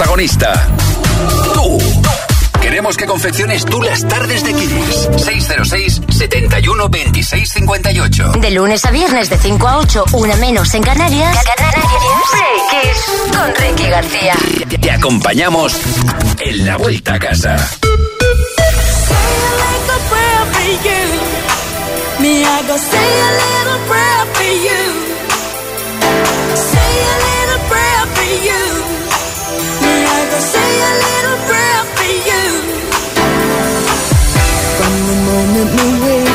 Protagonista. Tú. Queremos que confecciones tú las tardes de Kiss. 606 71 26 58. De lunes a viernes de 5 a 8, una menos en Canarias. Canarias. Con Ricky García. Te acompañamos en la vuelta a casa. Me, I go say a little prayer for you. Say a little prayer for you. From the moment we wake.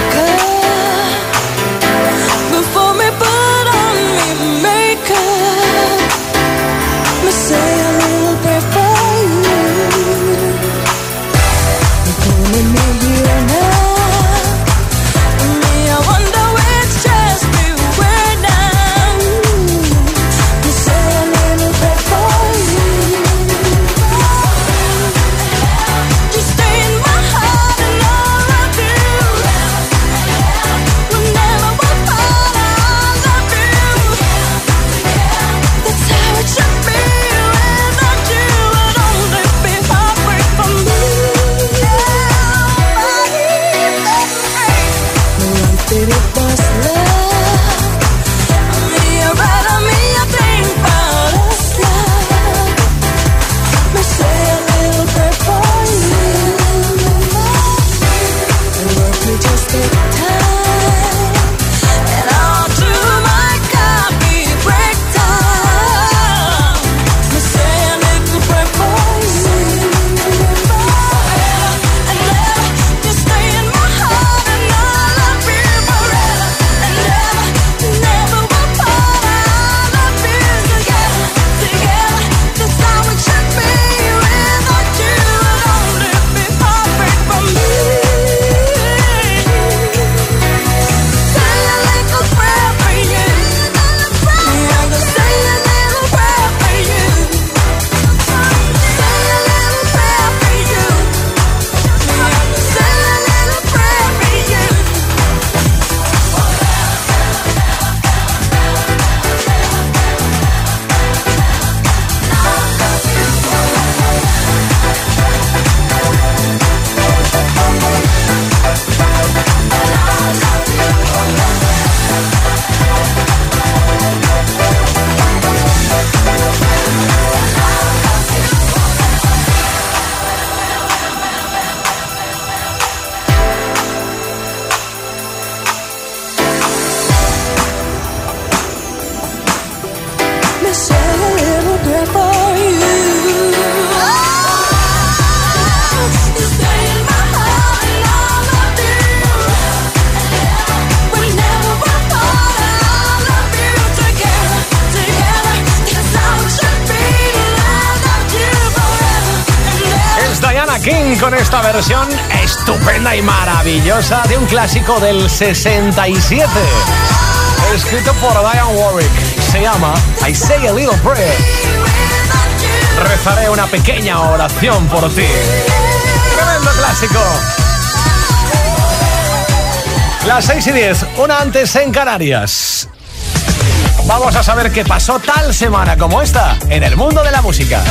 Versión estupenda y maravillosa de un clásico del 67. Escrito por Diane Warwick. Se llama I Say a Little Prayer. Rezaré una pequeña oración por ti. Tremendo clásico. Las 6 y 10, una antes en Canarias. Vamos a saber qué pasó tal semana como esta en el mundo de la música.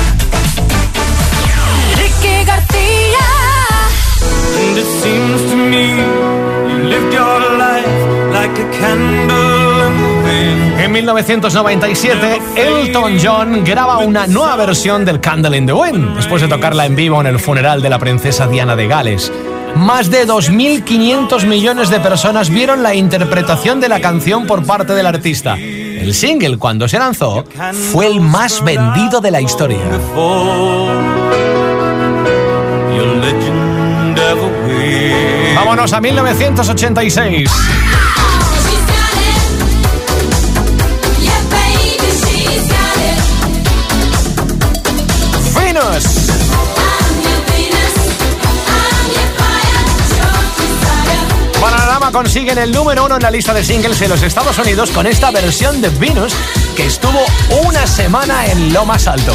En 1997, Elton John graba una nueva versión del Candle in the Wind, después de tocarla en vivo en el funeral de la princesa Diana de Gales. Más de 2.500 millones de personas vieron la interpretación de la canción por parte del artista. El single, cuando se lanzó, fue el más vendido de la historia. Vámonos a 1986. Venus. Panorama consiguen el número uno en la lista de singles en los Estados Unidos con esta versión de Venus que estuvo una semana en lo más alto.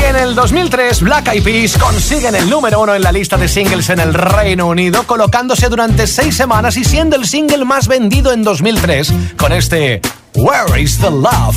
Y en el 2003, Black Eyed Peas consiguen el número uno en la lista de singles en el Reino Unido, colocándose durante seis semanas y siendo el single más vendido en 2003 con este Where is the Love?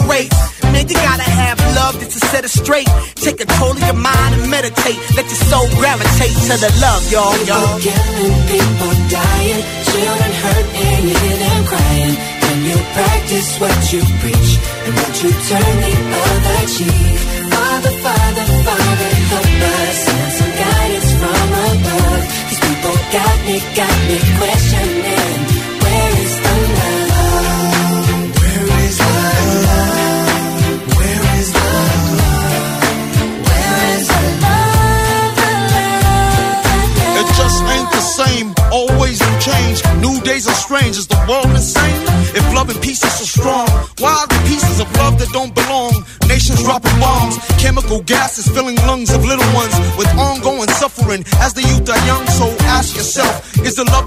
Man, you gotta have love just to set it straight. Take control of your mind and meditate. Let your soul gravitate to the love, y'all. People killing, people dying, children hurt, and you hear them crying. When you practice what you preach, and what you turn the other cheek. Father, Father,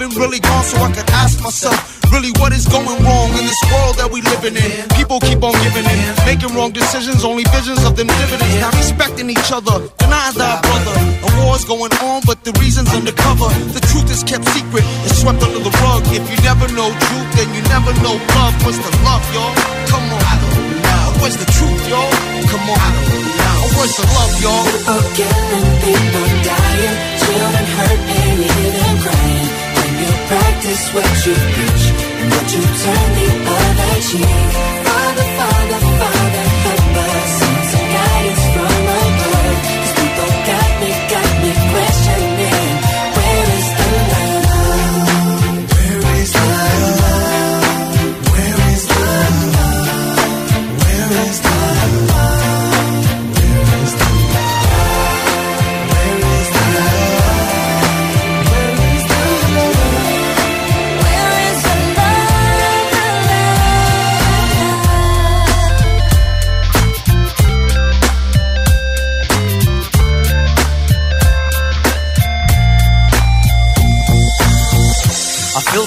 loving really gone? So I could ask myself, really what is going wrong in this world that we living in? People keep on giving in, making wrong decisions, only visions of them dividends. Not respecting each other, denying thy brother. A war's going on, but the reason's undercover. The truth is kept secret, it's swept under the rug. If you never know truth, then you never know love. What's the love, y'all? Come on. Where's the truth, y'all? Come on. Where's the love, y'all? People killing, people what you preach, and what you turn the other cheek.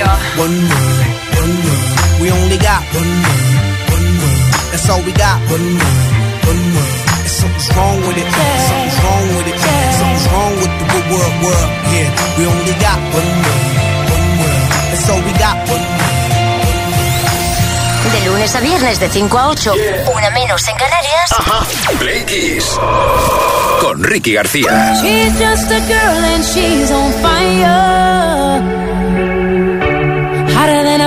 One word, one word. We only got one word, one word. That's all we got. One word, one word. And something's wrong with it. Something's wrong with it. Something's wrong with the good word, word. Yeah, we only got one word, one word. That's all we got. One word. De lunes a viernes de 5 a 8, una menos en Canarias. Ajá. Play Kiss. Con Ricky García. She's just a girl and she's on fire.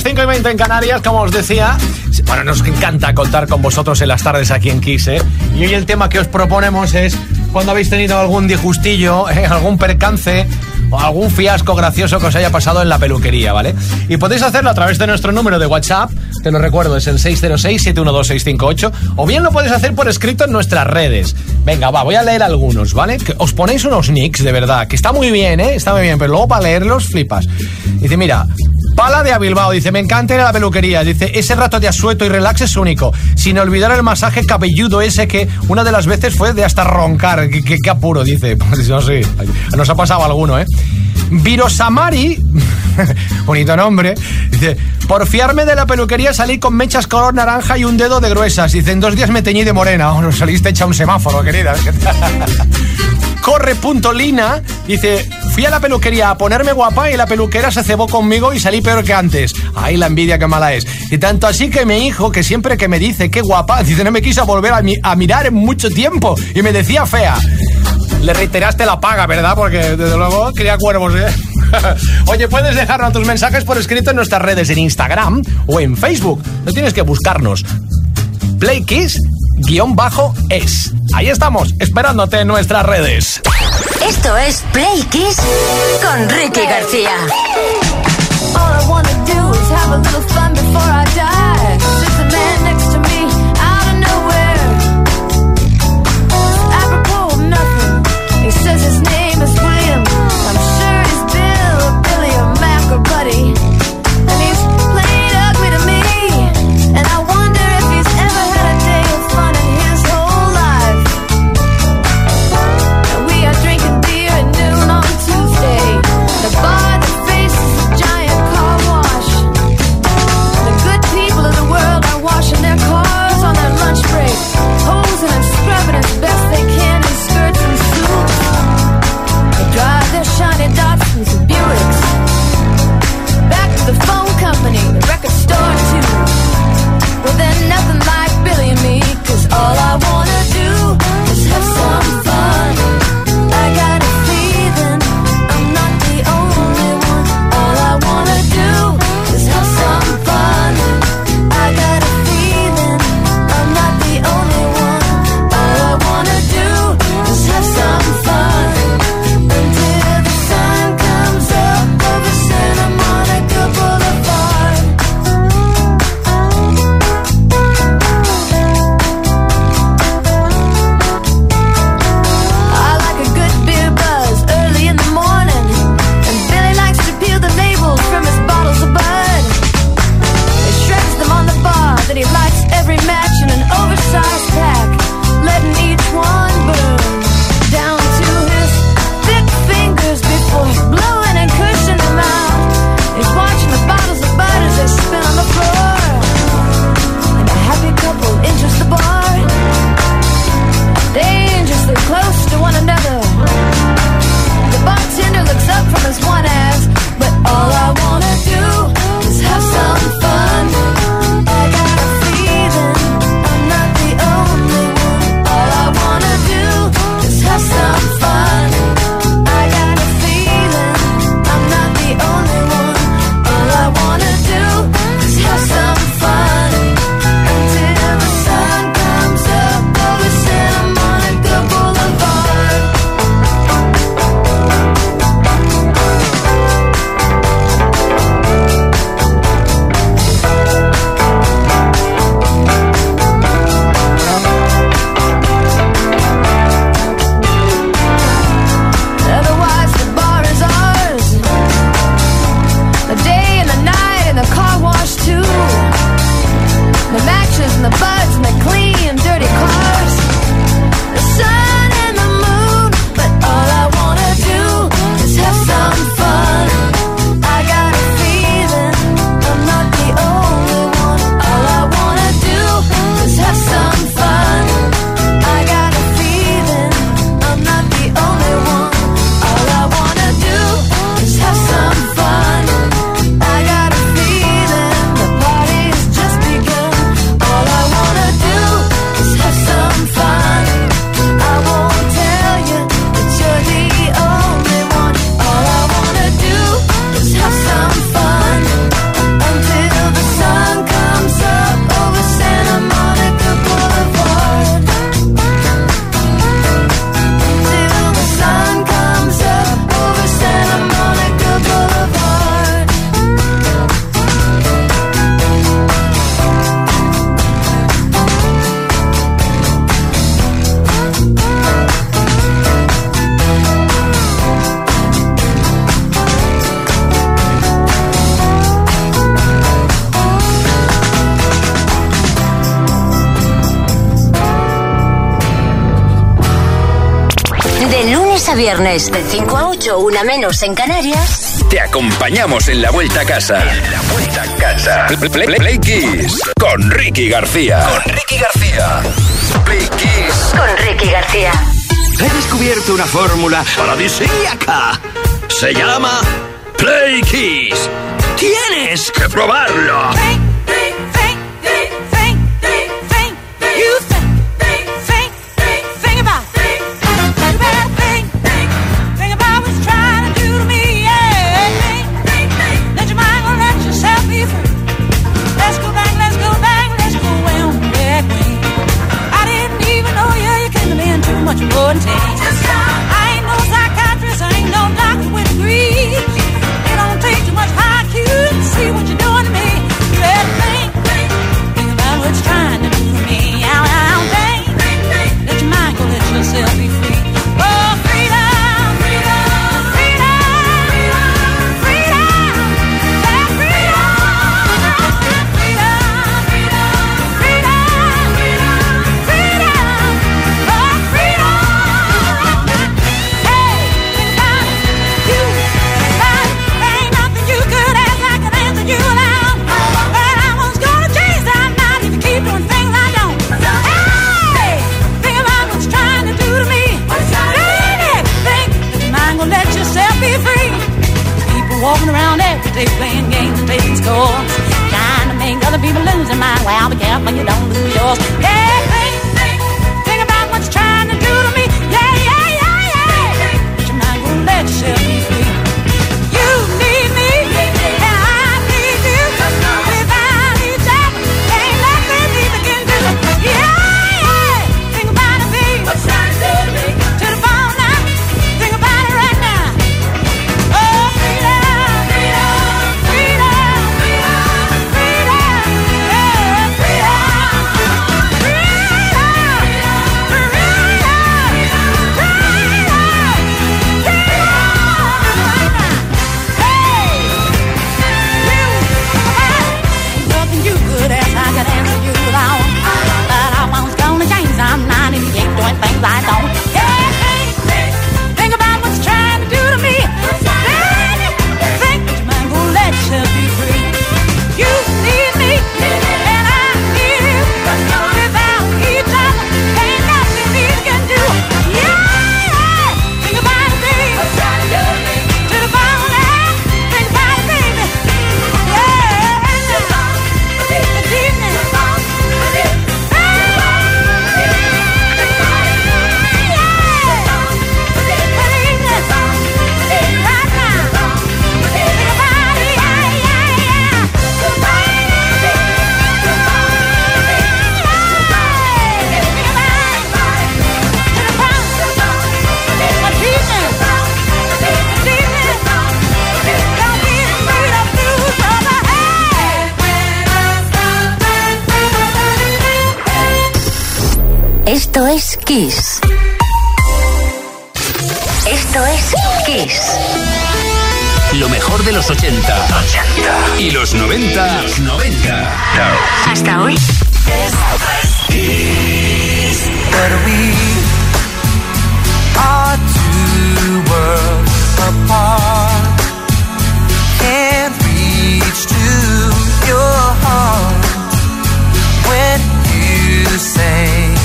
las 5 y 20 en Canarias, como os decía. Bueno, nos encanta contar con vosotros en las tardes aquí en Kiss, ¿eh? Y hoy el tema que os proponemos es cuando habéis tenido algún disgustillo, ¿eh? algún percance o algún fiasco gracioso que os haya pasado en la peluquería, ¿vale? Y podéis hacerlo a través de nuestro número de WhatsApp, te lo recuerdo, es el 606-712-658, o bien lo podéis hacer por escrito en nuestras redes. Venga, va, voy a leer algunos, ¿vale? Que os ponéis unos nicks, de verdad, que está muy bien, ¿eh? Está muy bien, pero luego para leerlos flipas. Dice, mira, Pala de Abilbao dice, me encanta ir a la peluquería. Dice, ese rato de asueto y relax es único. Sin olvidar el masaje cabelludo ese que una de las veces fue de hasta roncar. Qué, qué apuro, dice. Pues no sé, nos ha pasado alguno, ¿eh? Virosamari, bonito nombre, dice, por fiarme de la peluquería salí con mechas color naranja y un dedo de gruesas. Dice, en dos días me teñí de morena. Oh, no saliste hecha un semáforo, querida. Corre.lina dice, fui a la peluquería a ponerme guapa y la peluquera se cebó conmigo y salí peor que antes. Ay, la envidia que mala es. Y tanto así que mi hijo, que siempre que me dice qué guapa, dice, no me quiso volver a, mi a mirar en mucho tiempo y me decía fea. Le reiteraste la paga, ¿verdad? Porque desde luego cría cuervos, ¿eh? Oye, puedes dejarnos tus mensajes por escrito en nuestras redes en Instagram o en Facebook. No tienes que buscarnos. PlayKiss guion bajo es. Ahí estamos, esperándote en nuestras redes. Esto es Play Kiss con Ricky García. All I wanna do is have a little fun before I die. There's a man next to me, out of nowhere. Apropos of nothing, he says his name is William. I'm sure he's Bill or Billy or Mac or Buddy. viernes de 5 a 8, una menos en Canarias, te acompañamos en la vuelta a casa. En la vuelta a casa. Play, play, Kiss con Ricky García. Con Ricky García. Play Kiss con Ricky García. He descubierto una fórmula paradisíaca. Se llama Play Kiss. Tienes que probarlo. Play in mind. Well, be careful you don't lose yours. Hey! Esto es Kiss. Esto es Kiss. Lo mejor de los 80, 80. y los 90, los 90. Hasta hoy. Esto es we are two worlds apart. Can't reach to your heart when you say.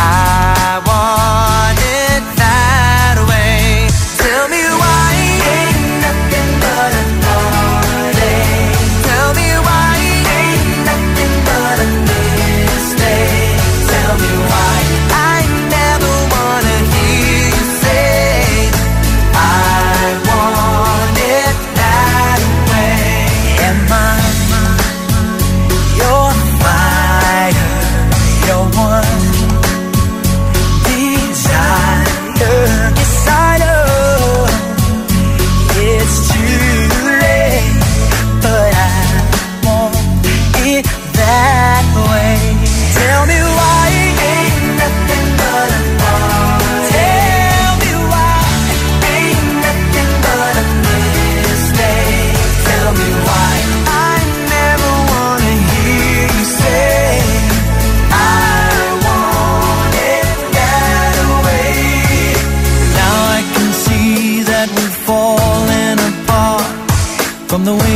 I from the wind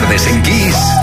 tardes en Kiss,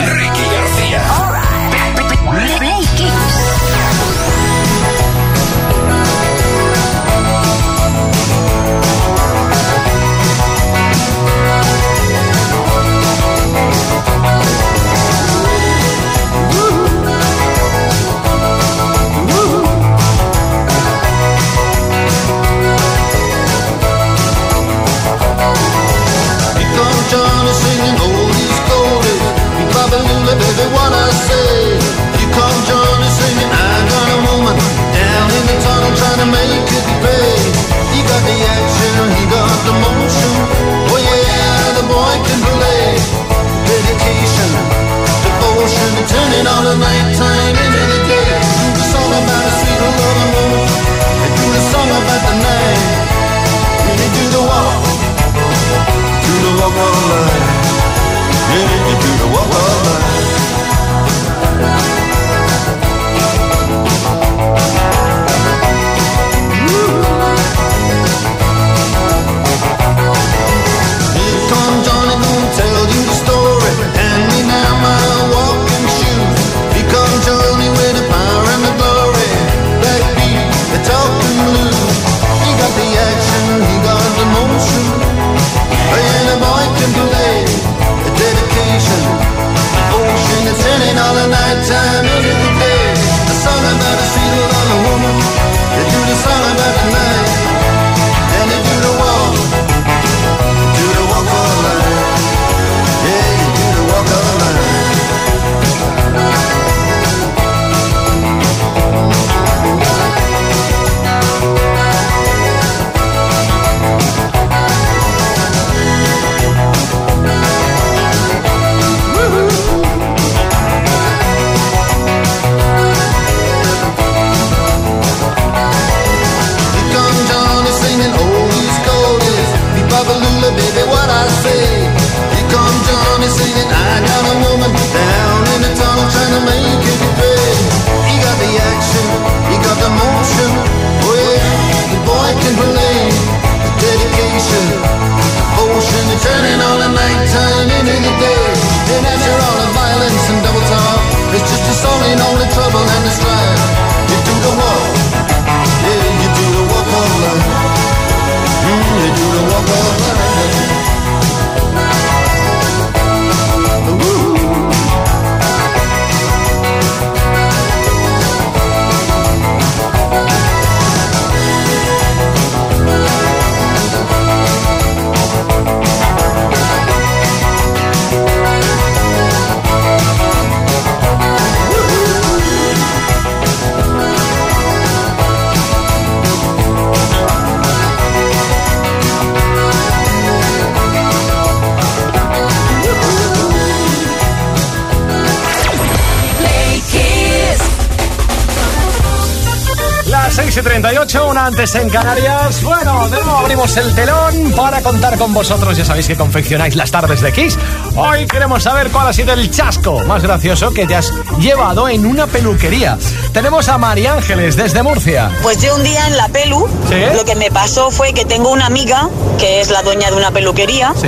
38, una antes en Canarias. Bueno, de nuevo abrimos el telón para contar con vosotros. Ya sabéis que confeccionáis las tardes de Kiss. Hoy queremos saber cuál ha sido el chasco más gracioso que te has llevado en una peluquería. Tenemos a María Ángeles desde Murcia. Pues yo un día en la pelu, ¿Sí? lo que me pasó fue que tengo una amiga que es la dueña de una peluquería Sí.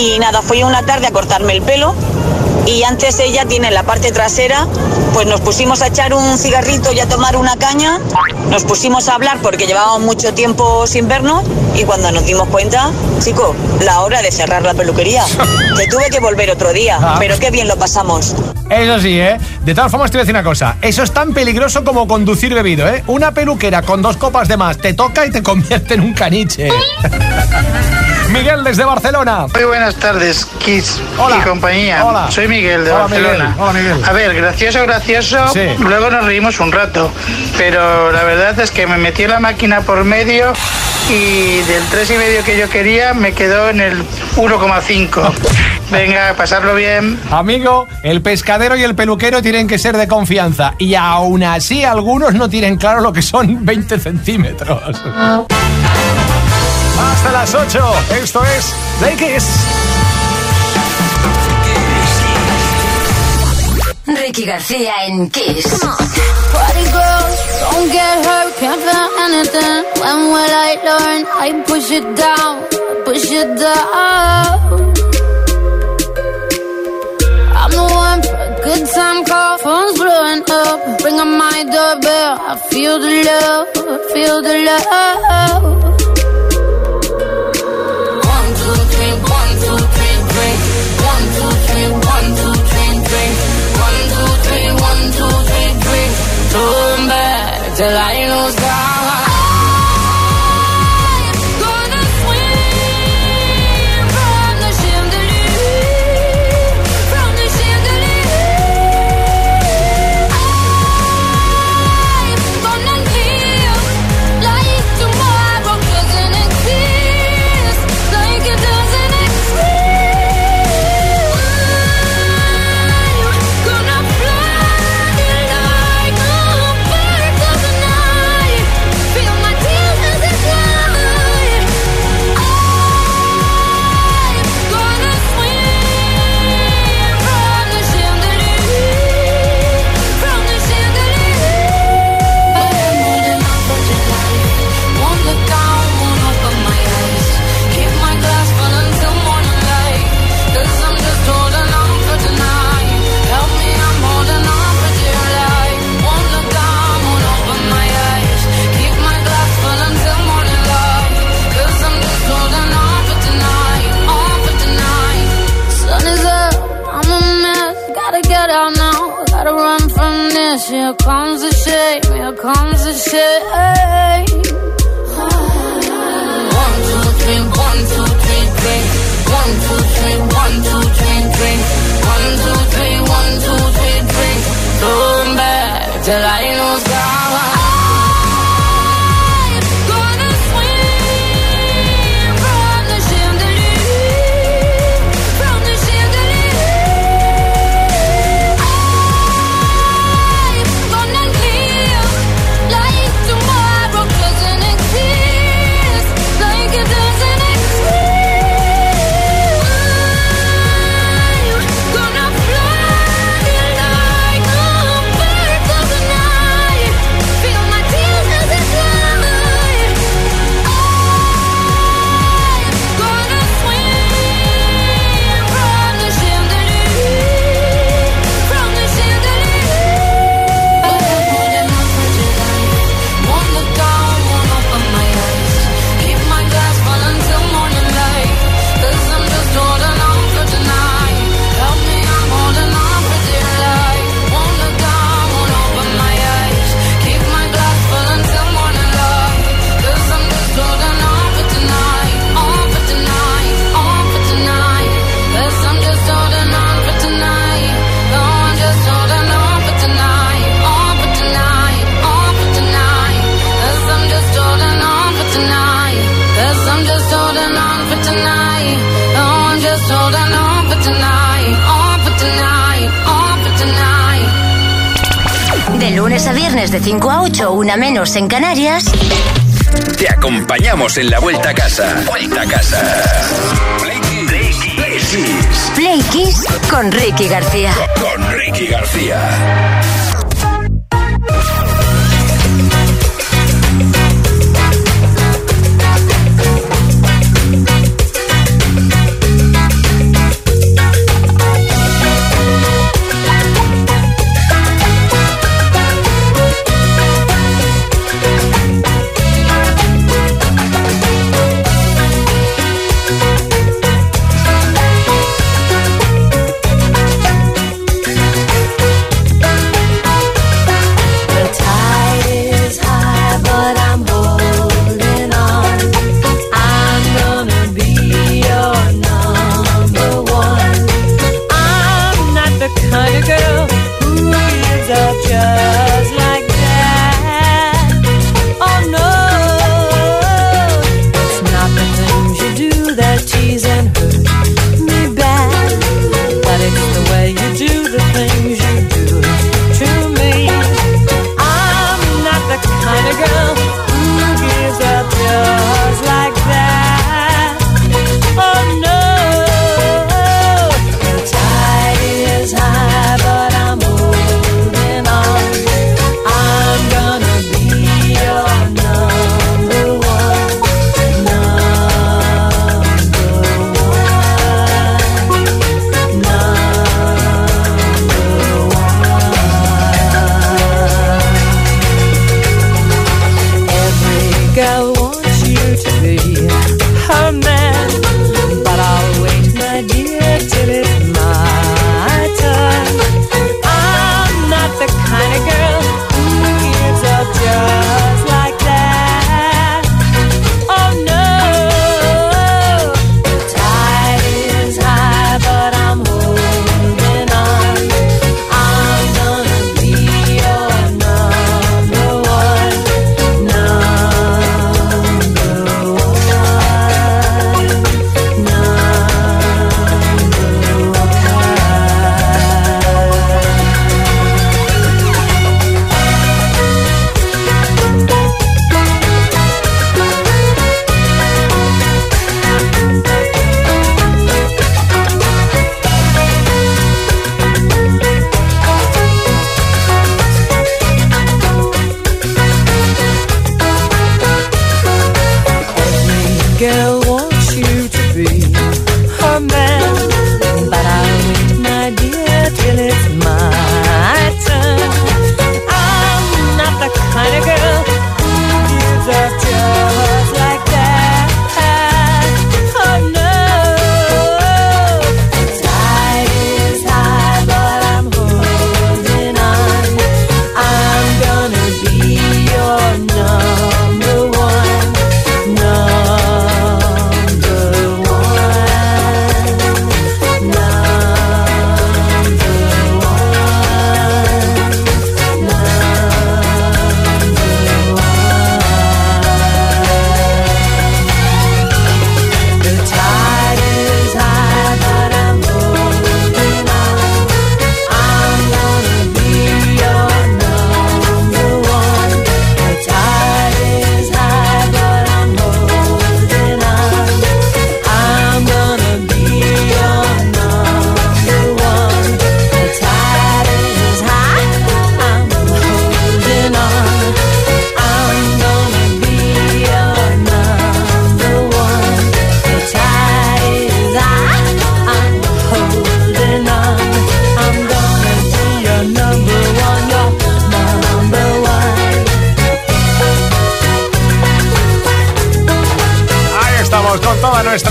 y nada, fui una tarde a cortarme el pelo y antes ella tiene en la parte trasera, pues nos pusimos a echar un cigarrito y a tomar una caña, nos pusimos a hablar porque llevábamos mucho tiempo sin vernos y cuando nos dimos cuenta, chico, la hora de cerrar la peluquería. Te tuve que volver otro día, Ah. pero qué bien lo pasamos. Eso sí, ¿eh? De todas formas, te voy a decir una cosa. Eso es tan peligroso como conducir bebido, ¿eh? Una peluquera con dos copas de más te toca y te convierte en un caniche. Miguel desde Barcelona. Muy buenas tardes, Kiss Hola. y compañía. Hola. Soy Miguel de Hola, Barcelona. Miguel. Hola, Miguel. A ver, gracioso, gracioso. Sí. Luego nos reímos un rato. Pero la verdad es que me metió la máquina por medio y del tres y medio que yo quería me quedó en el 1,5. Venga, pasarlo bien. Amigo, el pescadero y el peluquero tienen que ser de confianza. Y aún así, algunos no tienen claro lo que son 20 centímetros. Hasta las 8. Esto es Play Kiss. Ricky García en Kiss. Party girls, don't get hurt, can't feel anything. When will I learn? I push it down, push it down. Good time call, phone's blowing up. Ring on my doorbell, I feel the love, I feel the love. One, two, three, one, two, three, three. One, two, three, one, two, three, three. One, two, three, one, two, three, three. Turn back till 5 a 8, una menos en Canarias. Te acompañamos en la vuelta a casa. Vuelta a casa. Play Kiss. Play Kiss. Play Kiss. Con Ricky García. Con, con Ricky García.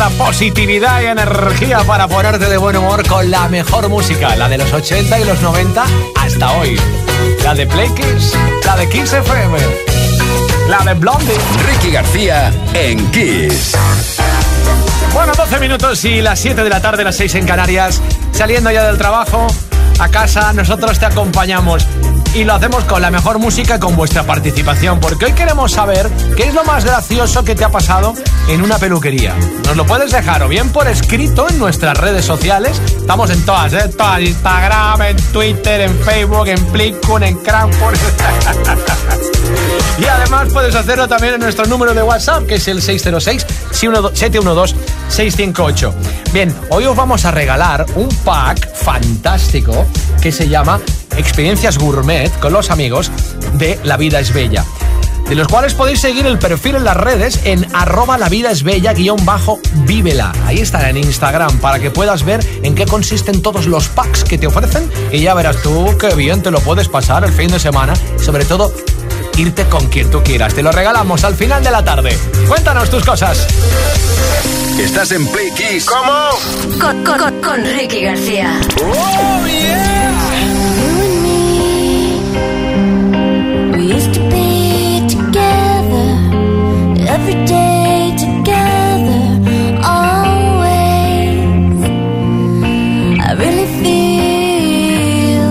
positividad y energía para ponerte de buen humor con la mejor música, la de los 80 y los 90 hasta hoy. La de Play Kiss, la de Kiss FM, la de Blondie. Ricky García en Kiss. Bueno, 12 minutos y las 7 de la tarde, las 6 en Canarias, saliendo ya del trabajo a casa, nosotros te acompañamos y lo hacemos con la mejor música con vuestra participación, porque hoy queremos saber qué es lo más gracioso que te ha pasado en una peluquería. Nos lo puedes dejar o bien por escrito en nuestras redes sociales. Estamos en todas, ¿eh? Todas, Instagram, en Twitter, en Facebook, en Plickun, en Crampon. y además puedes hacerlo también en nuestro número de WhatsApp, que es el 606-712-658. Bien, hoy os vamos a regalar un pack fantástico que se llama Experiencias Gourmet con los amigos de La Vida es Bella de los cuales podéis seguir el perfil en las redes en arroba la vida es bella guion bajo vívela. Ahí está en Instagram para que puedas ver en qué consisten todos los packs que te ofrecen y ya verás tú qué bien te lo puedes pasar el fin de semana, sobre todo irte con quien tú quieras. Te lo regalamos al final de la tarde. Cuéntanos tus cosas. Estás en Play Kiss. ¿Cómo? Con, con, con, con Ricky García. Oh, yeah. We used to be together every day together, always. I really feel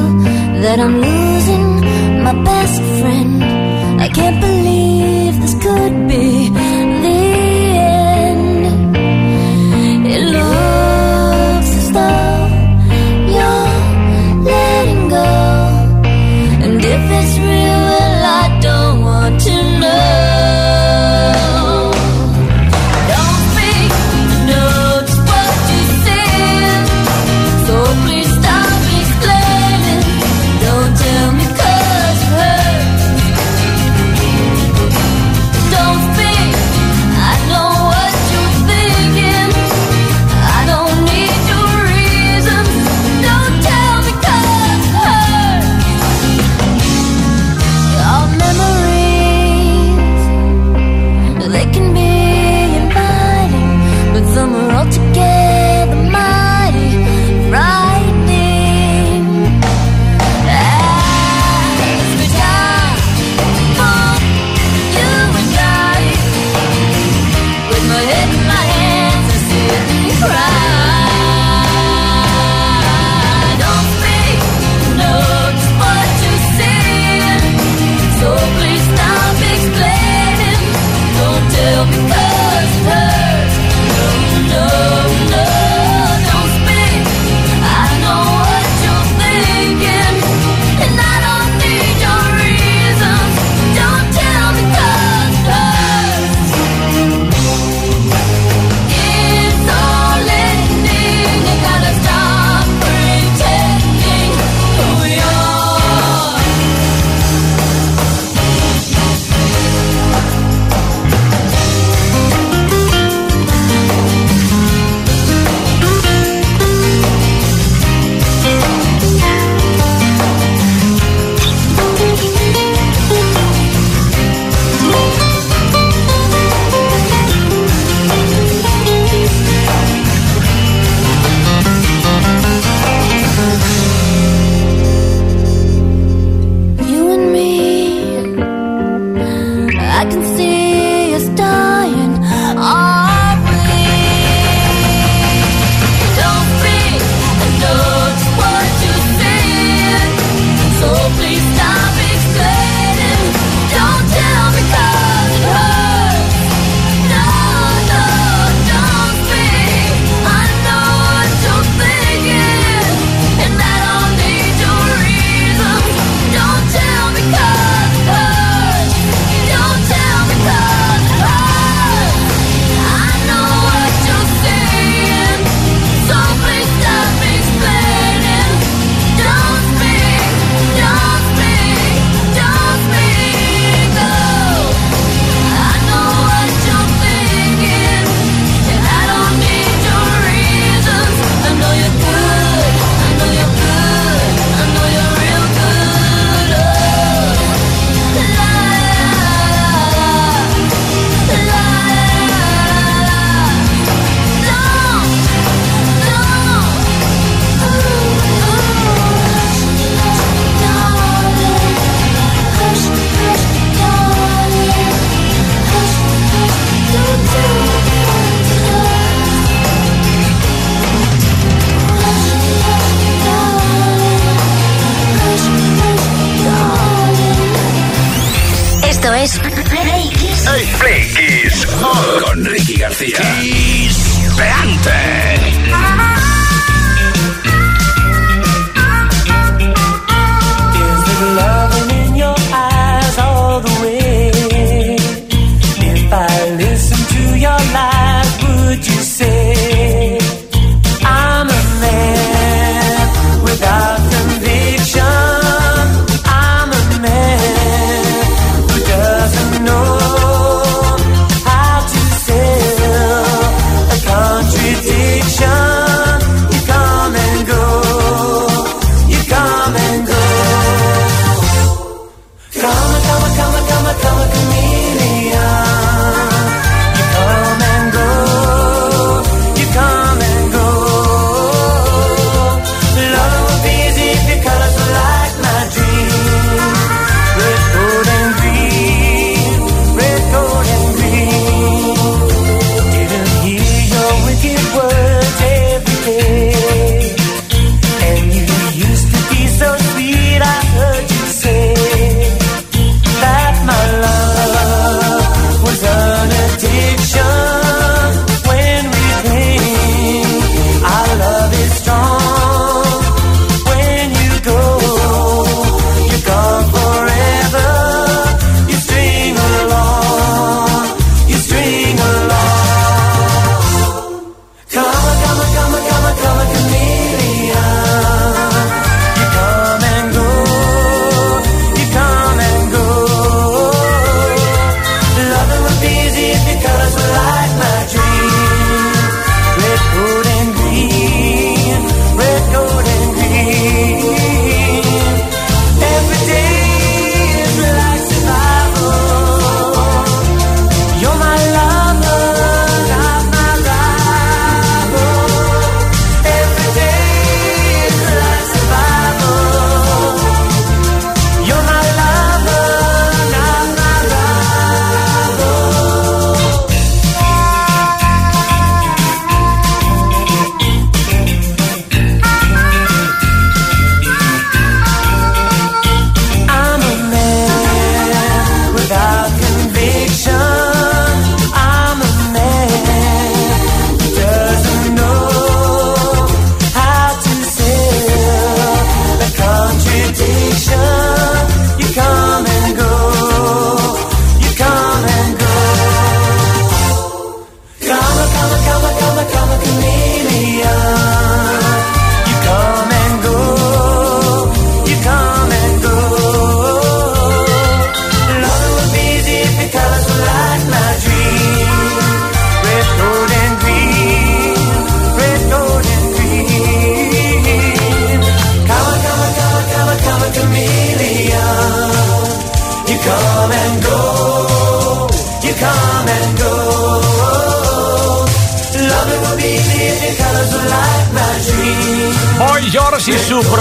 that I'm losing my best friend. Can't believe this could be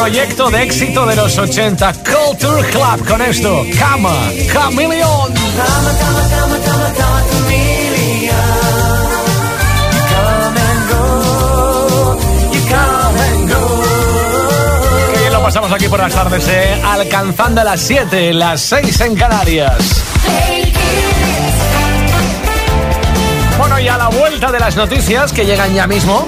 proyecto de éxito de los 80, Culture Club, con esto, Cama, Chameleon. Cama, cama, cama, cama, cama. You come and go, you come and go. Lo pasamos aquí por las tardes, eh, alcanzando las 7, las 6 en Canarias. Bueno, y a la vuelta de las noticias que llegan ya mismo,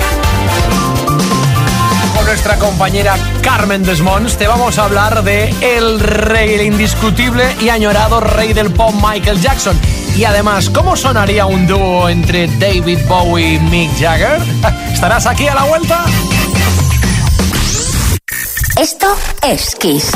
con nuestra compañera Carmen Desmonts, te vamos a hablar de el rey, el indiscutible y añorado rey del pop Michael Jackson. Y además, ¿cómo sonaría un dúo entre David Bowie y Mick Jagger? ¿Estarás aquí a la vuelta? Esto es Kiss.